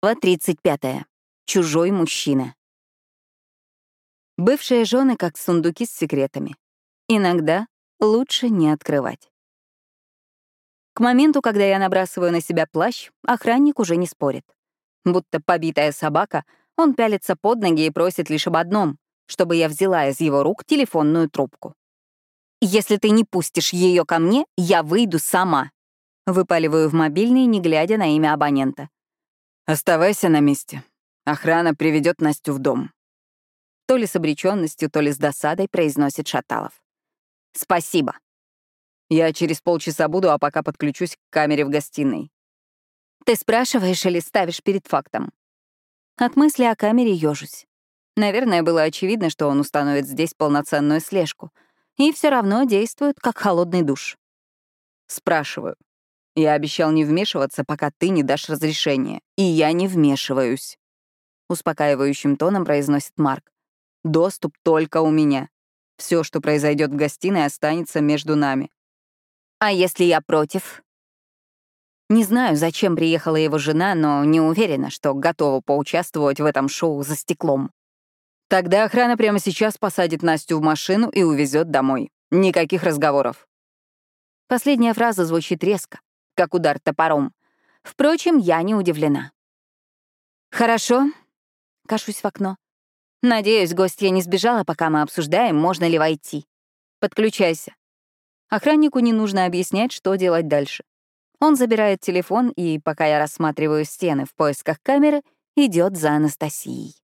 Глава 35. Чужой мужчина. Бывшие жены как сундуки с секретами. Иногда лучше не открывать. К моменту, когда я набрасываю на себя плащ, охранник уже не спорит. Будто побитая собака, он пялится под ноги и просит лишь об одном, чтобы я взяла из его рук телефонную трубку. «Если ты не пустишь ее ко мне, я выйду сама», — выпаливаю в мобильный, не глядя на имя абонента. Оставайся на месте. Охрана приведет Настю в дом. То ли с обреченностью, то ли с досадой произносит Шаталов. Спасибо. Я через полчаса буду, а пока подключусь к камере в гостиной. Ты спрашиваешь или ставишь перед фактом? От мысли о камере ёжусь. Наверное, было очевидно, что он установит здесь полноценную слежку. И все равно действует, как холодный душ. Спрашиваю. Я обещал не вмешиваться, пока ты не дашь разрешения. И я не вмешиваюсь. Успокаивающим тоном произносит Марк. Доступ только у меня. Все, что произойдет в гостиной, останется между нами. А если я против? Не знаю, зачем приехала его жена, но не уверена, что готова поучаствовать в этом шоу за стеклом. Тогда охрана прямо сейчас посадит Настю в машину и увезет домой. Никаких разговоров. Последняя фраза звучит резко, как удар топором. Впрочем, я не удивлена. «Хорошо», — кашусь в окно. «Надеюсь, гостья не сбежала, пока мы обсуждаем, можно ли войти. Подключайся». Охраннику не нужно объяснять, что делать дальше. Он забирает телефон и, пока я рассматриваю стены в поисках камеры, идет за Анастасией.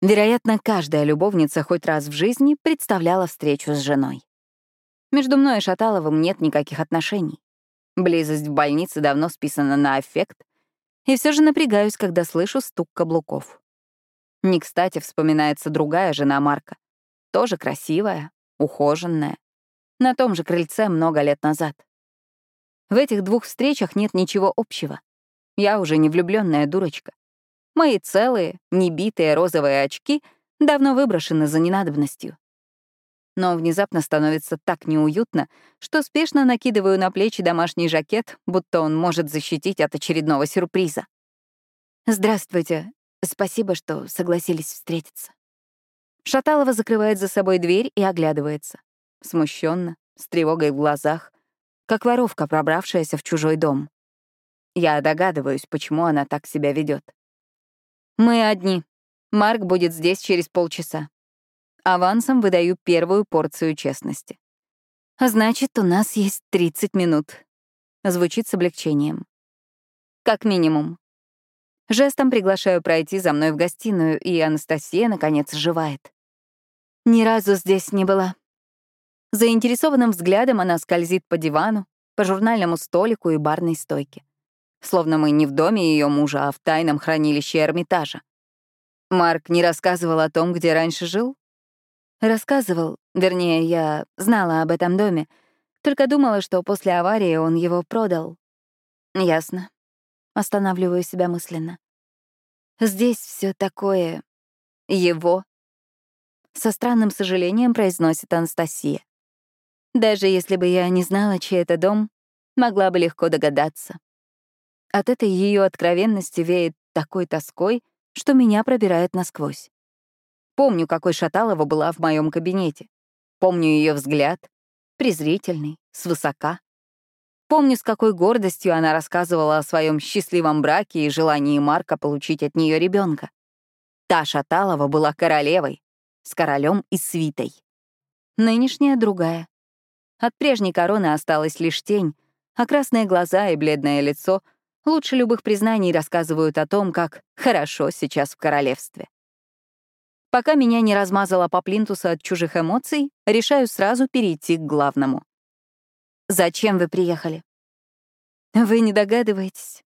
Вероятно, каждая любовница хоть раз в жизни представляла встречу с женой. Между мной и Шаталовым нет никаких отношений. Близость в больнице давно списана на аффект, и все же напрягаюсь, когда слышу стук каблуков. Не кстати вспоминается другая жена Марка. Тоже красивая, ухоженная. На том же крыльце много лет назад. В этих двух встречах нет ничего общего. Я уже не влюбленная дурочка. Мои целые, небитые розовые очки давно выброшены за ненадобностью но внезапно становится так неуютно, что спешно накидываю на плечи домашний жакет, будто он может защитить от очередного сюрприза. «Здравствуйте. Спасибо, что согласились встретиться». Шаталова закрывает за собой дверь и оглядывается. Смущенно, с тревогой в глазах, как воровка, пробравшаяся в чужой дом. Я догадываюсь, почему она так себя ведет. «Мы одни. Марк будет здесь через полчаса. Авансом выдаю первую порцию честности. «Значит, у нас есть 30 минут». Звучит с облегчением. Как минимум. Жестом приглашаю пройти за мной в гостиную, и Анастасия, наконец, оживает. Ни разу здесь не была. Заинтересованным взглядом она скользит по дивану, по журнальному столику и барной стойке. Словно мы не в доме ее мужа, а в тайном хранилище Эрмитажа. Марк не рассказывал о том, где раньше жил? Рассказывал, вернее, я знала об этом доме, только думала, что после аварии он его продал. Ясно. Останавливаю себя мысленно. Здесь все такое... его. Со странным сожалением произносит Анастасия. Даже если бы я не знала, чей это дом, могла бы легко догадаться. От этой ее откровенности веет такой тоской, что меня пробирает насквозь. Помню, какой Шаталова была в моем кабинете. Помню ее взгляд, презрительный, свысока. Помню, с какой гордостью она рассказывала о своем счастливом браке и желании Марка получить от нее ребенка. Та Шаталова была королевой, с королем и свитой. Нынешняя другая. От прежней короны осталась лишь тень, а красные глаза и бледное лицо лучше любых признаний рассказывают о том, как хорошо сейчас в королевстве. Пока меня не размазало по плинтусу от чужих эмоций, решаю сразу перейти к главному. «Зачем вы приехали?» «Вы не догадываетесь?»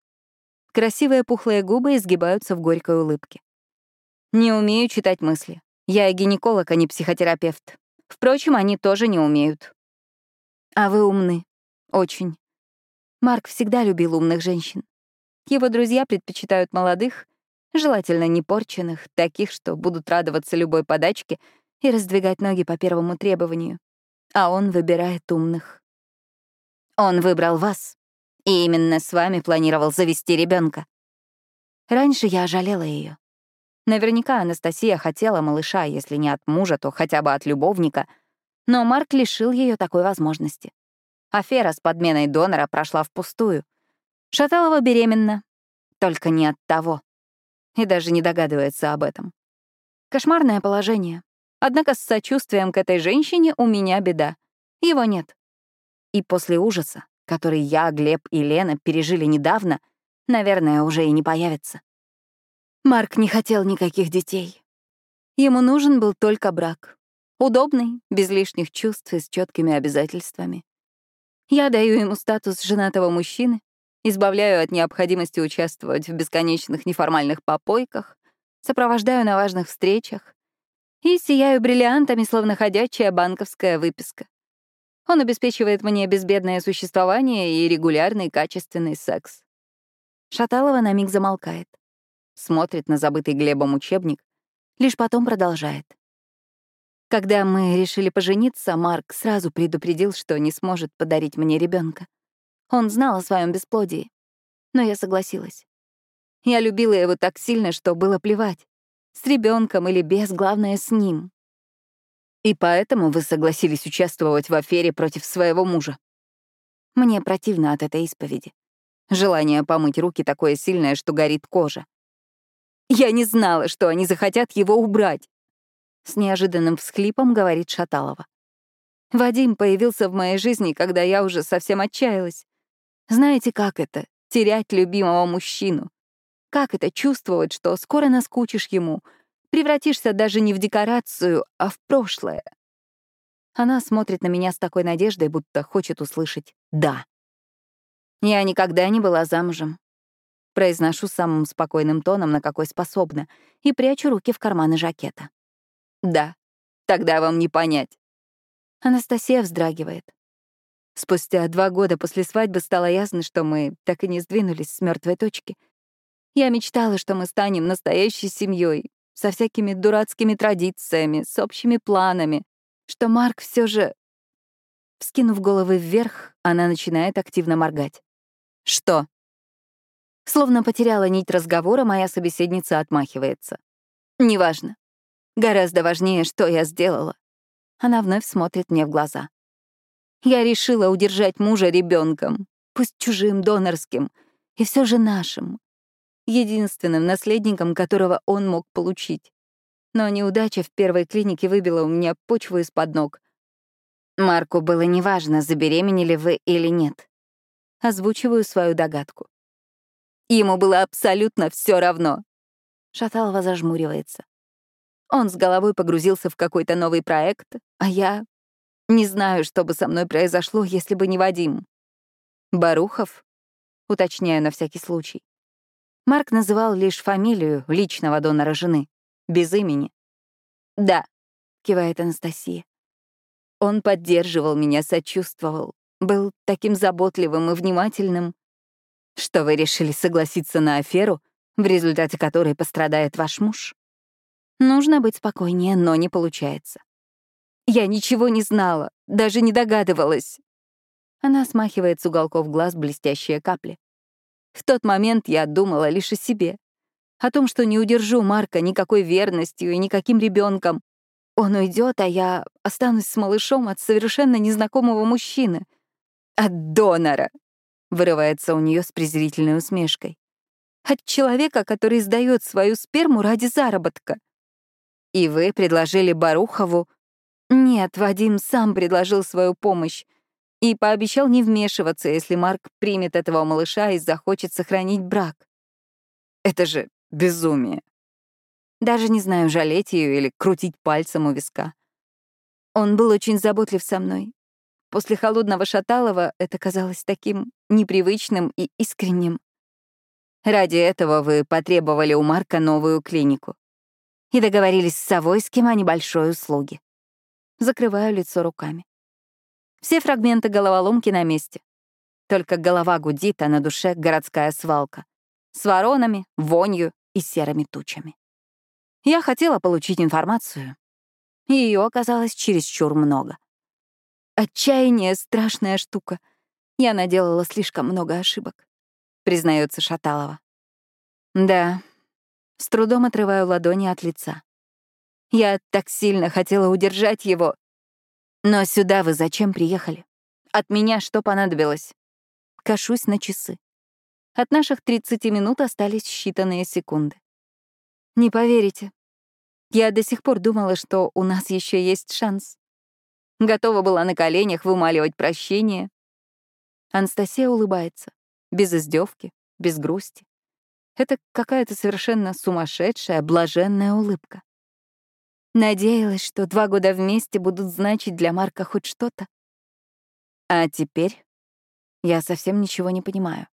Красивые пухлые губы изгибаются в горькой улыбке. «Не умею читать мысли. Я гинеколог, а не психотерапевт. Впрочем, они тоже не умеют». «А вы умны. Очень. Марк всегда любил умных женщин. Его друзья предпочитают молодых, желательно не порченных, таких, что будут радоваться любой подачке и раздвигать ноги по первому требованию. А он выбирает умных. Он выбрал вас, и именно с вами планировал завести ребенка. Раньше я жалела ее. Наверняка Анастасия хотела малыша, если не от мужа, то хотя бы от любовника, но Марк лишил ее такой возможности. Афера с подменой донора прошла впустую. Шаталова беременна, только не от того. И даже не догадывается об этом. Кошмарное положение. Однако с сочувствием к этой женщине у меня беда. Его нет. И после ужаса, который я, Глеб и Лена пережили недавно, наверное, уже и не появится. Марк не хотел никаких детей. Ему нужен был только брак. Удобный, без лишних чувств и с четкими обязательствами. Я даю ему статус женатого мужчины, избавляю от необходимости участвовать в бесконечных неформальных попойках, сопровождаю на важных встречах и сияю бриллиантами, словно ходячая банковская выписка. Он обеспечивает мне безбедное существование и регулярный качественный секс. Шаталова на миг замолкает, смотрит на забытый Глебом учебник, лишь потом продолжает. Когда мы решили пожениться, Марк сразу предупредил, что не сможет подарить мне ребенка. Он знал о своем бесплодии. Но я согласилась. Я любила его так сильно, что было плевать. С ребенком или без, главное, с ним. И поэтому вы согласились участвовать в афере против своего мужа. Мне противно от этой исповеди. Желание помыть руки такое сильное, что горит кожа. Я не знала, что они захотят его убрать. С неожиданным всхлипом говорит Шаталова. Вадим появился в моей жизни, когда я уже совсем отчаялась. Знаете, как это — терять любимого мужчину? Как это чувствовать, что скоро наскучишь ему, превратишься даже не в декорацию, а в прошлое? Она смотрит на меня с такой надеждой, будто хочет услышать «да». Я никогда не была замужем. Произношу самым спокойным тоном, на какой способна, и прячу руки в карманы жакета. Да, тогда вам не понять. Анастасия вздрагивает. Спустя два года после свадьбы стало ясно, что мы так и не сдвинулись с мертвой точки. Я мечтала, что мы станем настоящей семьей, со всякими дурацкими традициями, с общими планами, что Марк все же... Вскинув головы вверх, она начинает активно моргать. «Что?» Словно потеряла нить разговора, моя собеседница отмахивается. «Неважно. Гораздо важнее, что я сделала». Она вновь смотрит мне в глаза. Я решила удержать мужа ребенком, пусть чужим, донорским, и все же нашим, единственным наследником, которого он мог получить. Но неудача в первой клинике выбила у меня почву из-под ног. Марку было неважно, забеременели вы или нет. Озвучиваю свою догадку. Ему было абсолютно все равно. Шаталова зажмуривается. Он с головой погрузился в какой-то новый проект, а я не знаю, что бы со мной произошло, если бы не Вадим. Барухов? Уточняю на всякий случай. Марк называл лишь фамилию личного донора жены, без имени. «Да», — кивает Анастасия. Он поддерживал меня, сочувствовал, был таким заботливым и внимательным, что вы решили согласиться на аферу, в результате которой пострадает ваш муж. Нужно быть спокойнее, но не получается. Я ничего не знала, даже не догадывалась. Она смахивает с уголков глаз блестящие капли. В тот момент я думала лишь о себе. О том, что не удержу Марка никакой верностью и никаким ребенком. Он уйдет, а я останусь с малышом от совершенно незнакомого мужчины. От донора, вырывается у нее с презрительной усмешкой. От человека, который сдает свою сперму ради заработка. И вы предложили Барухову нет, Вадим сам предложил свою помощь и пообещал не вмешиваться, если Марк примет этого малыша и захочет сохранить брак. Это же безумие. Даже не знаю, жалеть ее или крутить пальцем у виска. Он был очень заботлив со мной. После холодного Шаталова это казалось таким непривычным и искренним. Ради этого вы потребовали у Марка новую клинику и договорились с Савойским о небольшой услуге закрываю лицо руками. Все фрагменты головоломки на месте. Только голова гудит, а на душе городская свалка. С воронами, вонью и серыми тучами. Я хотела получить информацию. Ее оказалось чересчур много. Отчаяние — страшная штука. Я наделала слишком много ошибок, признается Шаталова. Да. С трудом отрываю ладони от лица. Я так сильно хотела удержать его. Но сюда вы зачем приехали? От меня что понадобилось? Кашусь на часы. От наших 30 минут остались считанные секунды. Не поверите. Я до сих пор думала, что у нас еще есть шанс. Готова была на коленях вымаливать прощение. Анастасия улыбается. Без издевки, без грусти. Это какая-то совершенно сумасшедшая, блаженная улыбка. Надеялась, что два года вместе будут значить для Марка хоть что-то. А теперь я совсем ничего не понимаю.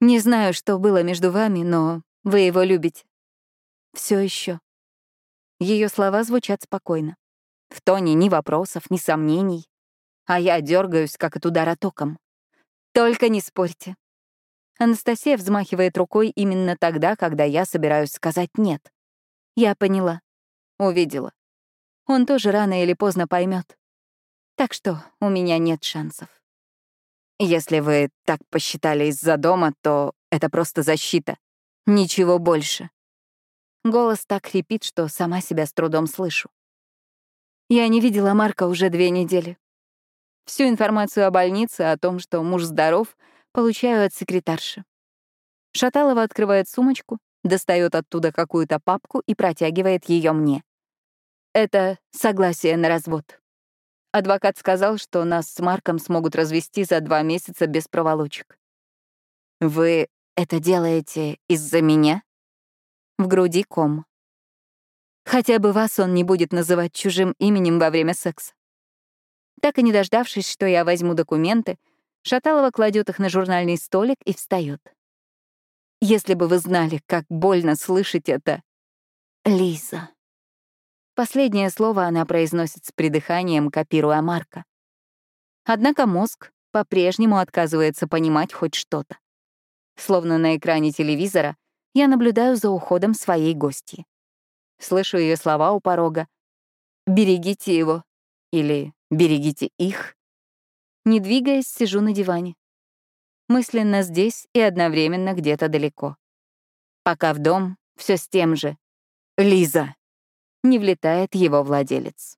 Не знаю, что было между вами, но вы его любите. Все еще. Ее слова звучат спокойно. В тоне ни вопросов, ни сомнений. А я дергаюсь, как от удара током. Только не спорьте. Анастасия взмахивает рукой именно тогда, когда я собираюсь сказать «нет». Я поняла. Увидела. Он тоже рано или поздно поймет. Так что у меня нет шансов. Если вы так посчитали из-за дома, то это просто защита. Ничего больше. Голос так хрипит, что сама себя с трудом слышу. Я не видела Марка уже две недели. Всю информацию о больнице, о том, что муж здоров, получаю от секретарши. Шаталова открывает сумочку, достает оттуда какую-то папку и протягивает ее мне. Это согласие на развод. Адвокат сказал, что нас с Марком смогут развести за два месяца без проволочек. Вы это делаете из-за меня? В груди ком. Хотя бы вас он не будет называть чужим именем во время секса. Так и не дождавшись, что я возьму документы, Шаталова кладет их на журнальный столик и встает. Если бы вы знали, как больно слышать это. Лиза. Последнее слово она произносит с придыханием, копируя Марка. Однако мозг по-прежнему отказывается понимать хоть что-то. Словно на экране телевизора я наблюдаю за уходом своей гости. Слышу ее слова у порога. «Берегите его» или «берегите их». Не двигаясь, сижу на диване. Мысленно здесь и одновременно где-то далеко. Пока в дом все с тем же. «Лиза!» Не влетает его владелец.